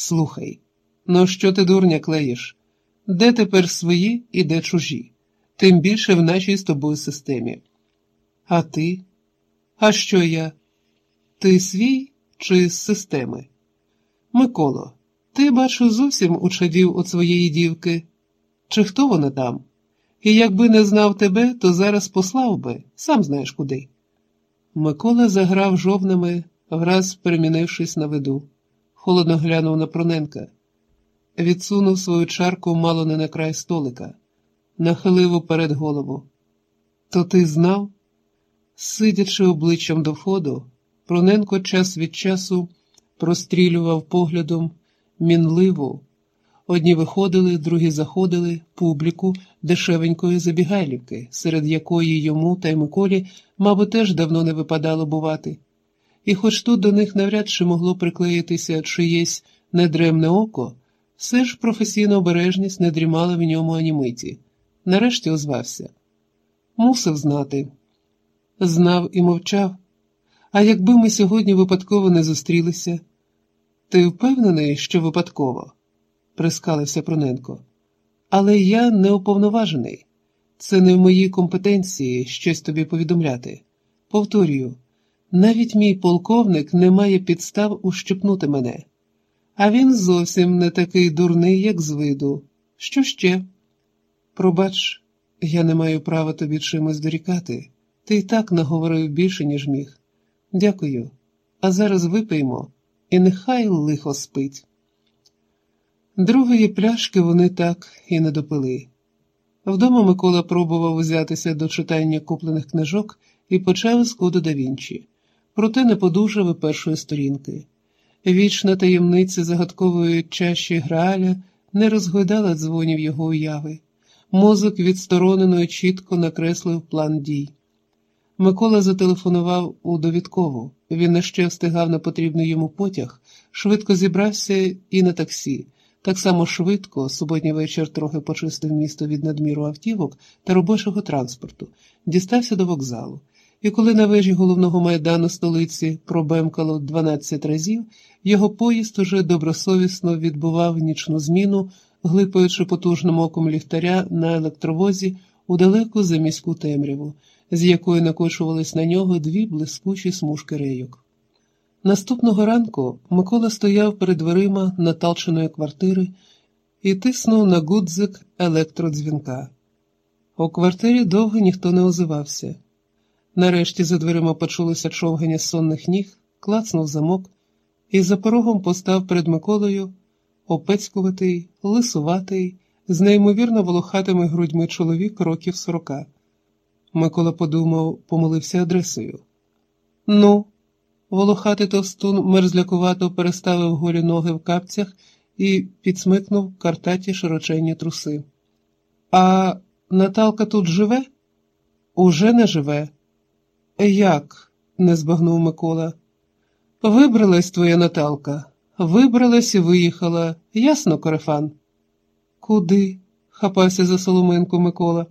Слухай, ну що ти дурня клеїш? Де тепер свої і де чужі? Тим більше в нашій з тобою системі. А ти? А що я? Ти свій чи з системи? Миколо, ти, бачу, зовсім учадів от своєї дівки. Чи хто вона там? І якби не знав тебе, то зараз послав би, сам знаєш куди. Микола заграв жовнами, враз перемінившись на виду, холодно глянув на Проненка, відсунув свою чарку мало не на край столика, нахилив уперед голову. То ти знав? Сидячи обличчям до входу, Проненко час від часу прострілював поглядом мінливу. Одні виходили, другі заходили, публіку дешевенької забігайлівки, серед якої йому та й Миколі, мабуть, теж давно не випадало бувати. І хоч тут до них навряд чи могло приклеїтися чиєсь недремне око, все ж професійна обережність не дрімала в ньому ані миті. Нарешті озвався. Мусив знати. Знав і мовчав. А якби ми сьогодні випадково не зустрілися, ти впевнений, що випадково? прискалився Проненко. Але я не уповноважений. Це не в моїй компетенції щось тобі повідомляти. Повторюю, навіть мій полковник не має підстав ущипнути мене, а він зовсім не такий дурний, як з виду. Що ще? Пробач, я не маю права тобі чимось дорікати. Ти й так наговорив більше, ніж міг. Дякую. А зараз випиймо, і нехай лихо спить. Другої пляшки вони так і не допили. Вдома Микола пробував узятися до читання куплених книжок і почав з коду да Вінчі, проте не подужав і першої сторінки. Вічна таємниця загадкової чаші Грааля не розгойдала дзвонів його уяви. Мозок відсторонено і чітко накреслив план дій. Микола зателефонував у довідкову. Він ще встигав на потрібний йому потяг, швидко зібрався і на таксі. Так само швидко, суботній вечір трохи почистив місто від надміру автівок та робочого транспорту, дістався до вокзалу. І коли на вежі головного майдану столиці пробемкало 12 разів, його поїзд уже добросовісно відбував нічну зміну, глипаючи потужним оком ліхтаря на електровозі у далеку заміську темряву, з якої накочувались на нього дві блискучі смужки рейок. Наступного ранку Микола стояв перед дверима наталченої квартири і тиснув на гудзик електродзвінка. У квартирі довго ніхто не озивався. Нарешті за дверима почулося човгання сонних ніг, клацнув замок і за порогом постав перед Миколою опецькуватий, лисуватий, з неймовірно волохатими грудьми чоловік років сорока. Микола подумав, помилився адресою. Ну, волохатий товстун мерзлякувато переставив горі ноги в капцях і підсмикнув картаті широченні труси. А Наталка тут живе? Уже не живе. Як? не збагнув Микола. Вибралась твоя Наталка, вибралась і виїхала, ясно, Корефан? Куди? хапався за соломинку Микола.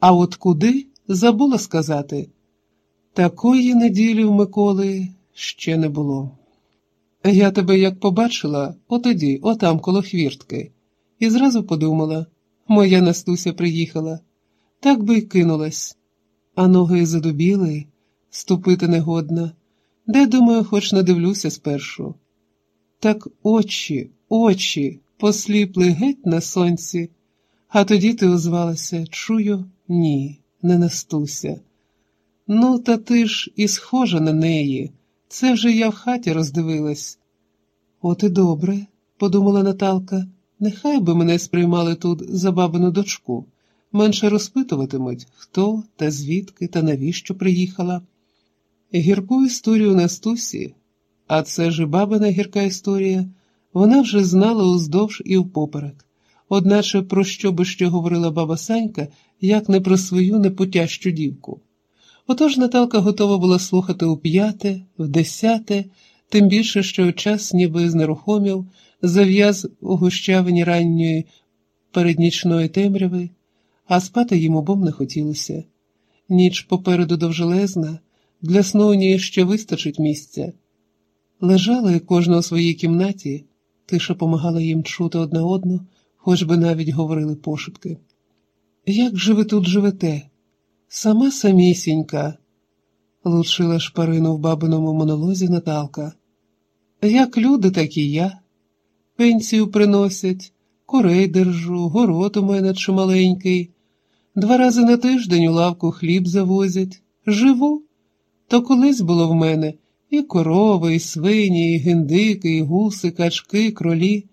А от куди забула сказати. Такої неділі в Миколи ще не було. Я тебе як побачила, отоді, отам коло хвіртки, і зразу подумала моя Настуся приїхала, так би й кинулась, а ноги задубіли, ступити негодна, де, думаю, хоч надивлюся спершу. Так очі, очі посліпли геть на сонці, а тоді ти озвалася чую, ні, не Настуся. Ну, та ти ж і схожа на неї. Це вже я в хаті роздивилась. От і добре, подумала Наталка, нехай би мене сприймали тут за бабину дочку, менше розпитуватимуть, хто та звідки та навіщо приїхала. Гірку історію Настусі, а це ж і бабина гірка історія, вона вже знала уздовж і впоперек. Одначе про що би ще говорила баба Санька, як не про свою непотящу дівку. Отож Наталка готова була слухати у п'яте, в десяте, тим більше, що час ніби знерухомів, зав'яз у гущавині ранньої переднічної темряви, а спати їм обом не хотілося. Ніч попереду довжелезна, для сну у ній ще вистачить місця. Лежали кожна у своїй кімнаті, Тиша помагала їм чути одне одну, хоч би навіть говорили пошепки. Як же ви тут живете? Сама самісінька, лучила шпарину в бабиному монолозі Наталка. Як люди, так і я. Пенсію приносять, курей держу, город у мене чималенький. Два рази на тиждень у лавку хліб завозять. Живу. То колись було в мене і корови, і свині, і гендики, і гуси, качки, кролі.